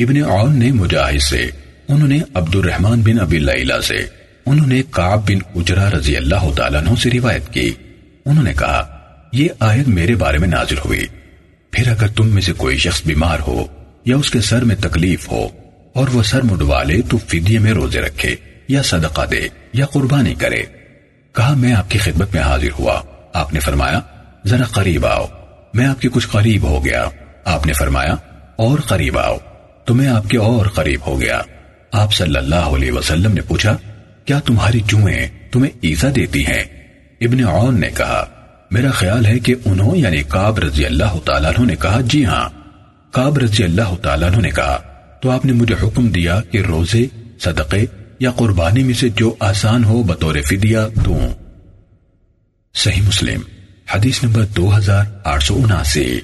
ابن عون نے مجاہد سے، انہوں نے عبد الرحمن بن ابی لیلہ سے، انہوں نے کعب بن اجرا رضی اللہ تعالیٰ عنہ سے روایت کی۔ انہوں نے کہا، یہ آیت میرے بارے میں نازل ہوئی۔ پھر اگر تم میں سے کوئی شخص بیمار ہو یا اس کے سر میں تکلیف ہو اور وہ سر مڈوا لے تو فدیے میں روزے رکھے یا صدقہ دے یا قربانی کرے۔ کہا، میں آپ کی خدمت میں حاضر ہوا۔ آپ نے فرمایا، ذرا قریب آؤ، میں آپ کے کچھ قریب ہو گیا۔ آپ نے فرمایا، اور قریب آؤ۔ تو میں آپ کے اور قریب ہو گیا۔ آپ صلی اللہ علیہ وسلم نے پوچھا، کیا تمہاری جوئیں تمہیں ایزا دیتی ہیں؟ ابن عون نے کہا، میرا خیال ہے کہ انہوں یعنی کاب رضی اللہ تعالیٰ نے کہا جی ہاں۔ کاب رضی اللہ تعالیٰ نے کہا، تو آپ نے مجھے حکم دیا کہ روزے، صدقے یا قربانی میں سے جو آسان ہو بطور فدیہ دوں۔ صحیح مسلم، حدیث نمبر دو ہزار آٹھ سو اناسی۔